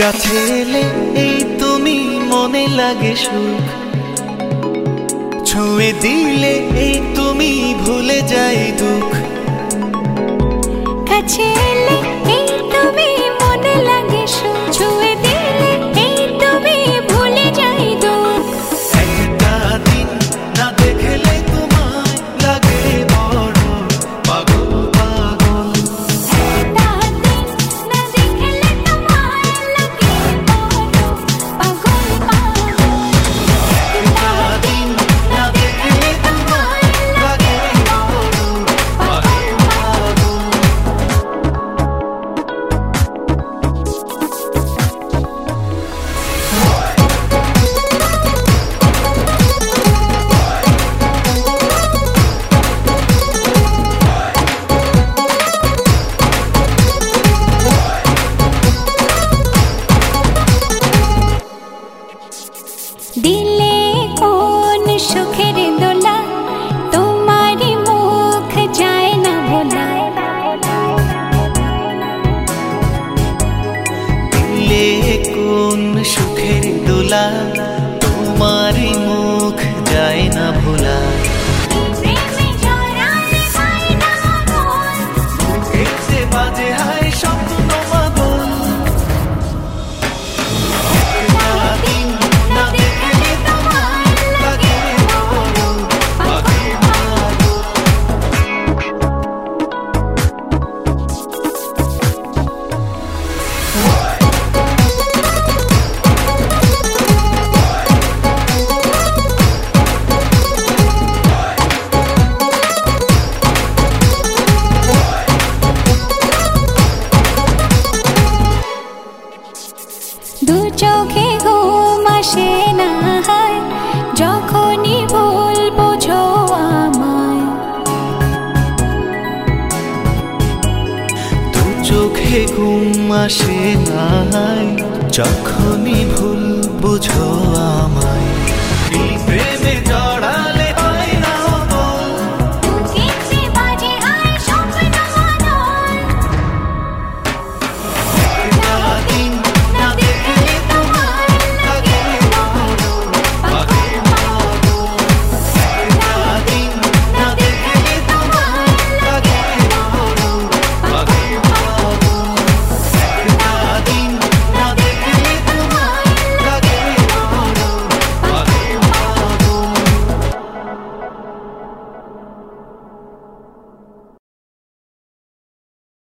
কাছে এলে এই তুমি মনে লাগে সুখ। ছুঁয়ে দিলে এই তুমি ভুলে যাই দুঃখ। কাছে এলে দিলে কোন সুখের দোলা? তোমার মুখ যায় না ভোলা। দিলে কোন সুখের দোলা? চোখে ঘুম আসে নাই যখনই ভুল বুঝো আমায়। প্রেমে